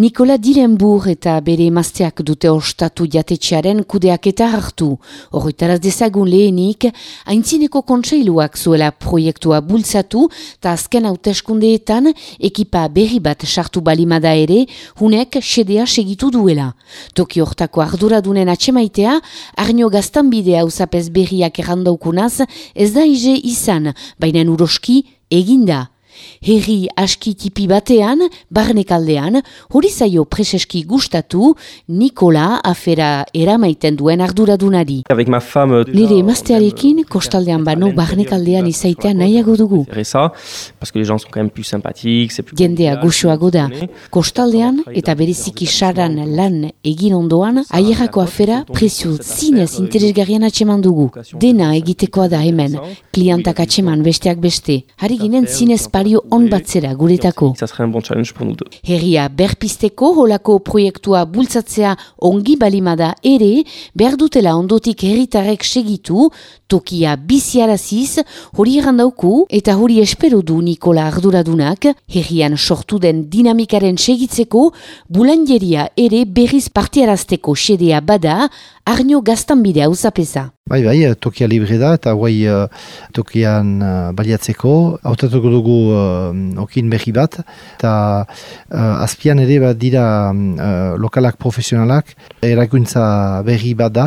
Nikola Direnbur eta bere emazteak dute ostatu jatetxearen kudeak eta hartu. Horretaraz dezagun lehenik, haintzineko kontseiluak zuela proiektua bultzatu eta azken hauteskundeetan ekipa berri bat sartu balimada ere, hunek sedea segitu duela. Toki hortako arduradunen atxemaitea, arnio gaztan bidea uzapez berriak errandaukunaz, ez da ize izan, baina uroski eginda herri aski tipi batean, barnekaldean, hori zaio preseski gustatu Nikola afera eramaiten duen arduradunari. Nire emaztearekin kostaldean bano barnekaldean izaitea nahiago dugu. Jendea guxoago da. Kostaldean eta bereziki saran lan egin ondoan, aierako afera prezio zinez interesgarrian atseman dugu. Dena egitekoa da hemen, klientak atseman besteak beste. Harri ginen zinez pario on batzera guretako. Herria berpisteko holako proiektua bultzatzea ongi balimada ere, behar dutela ondotik herritarek segitu, tokia biziaraziz, hori errandauku eta hori espero du Nikola arduradunak, herrian sortu den dinamikaren segitzeko, bulanjeria ere berriz partiarazteko sedea bada, arnio gaztanbidea uzapeza. Bai, bai, tokia libre da eta guai uh, tokian uh, baliatzeko. Hautatuko dugu uh, okin berri bat. Eta uh, azpian ere bat dira uh, lokalak profesionalak. Erakuntza berri bat da.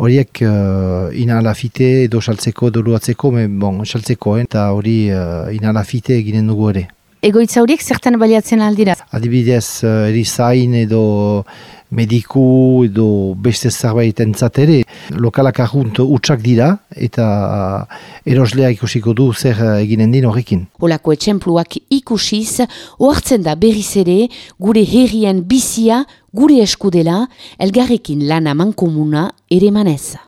Horiek uh, inalafite edo saltzeko, edo luatzeko, me, bon, saltzeko, eh? eta hori uh, inalafite eginen dugu ere. Egoitza horiek zertan baliatzen aldira? Adibidez, uh, erizain edo mediku edo beste zerbait entzatere, lokalak ahunt utxak dira eta eroslea ikusiko du zer eginen din horrekin. Olako etxempluak ikusiz, ohartzen da berriz ere, gure herrien bizia, gure eskudela, elgarrekin lana mankomuna ere manez.